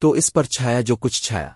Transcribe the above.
تو اس پر چھایا جو کچھ چھایا۔